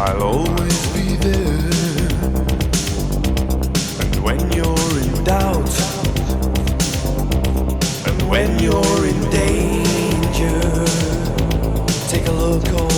I'll always be there. And when you're in doubt, and when you're in danger, take a look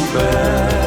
It's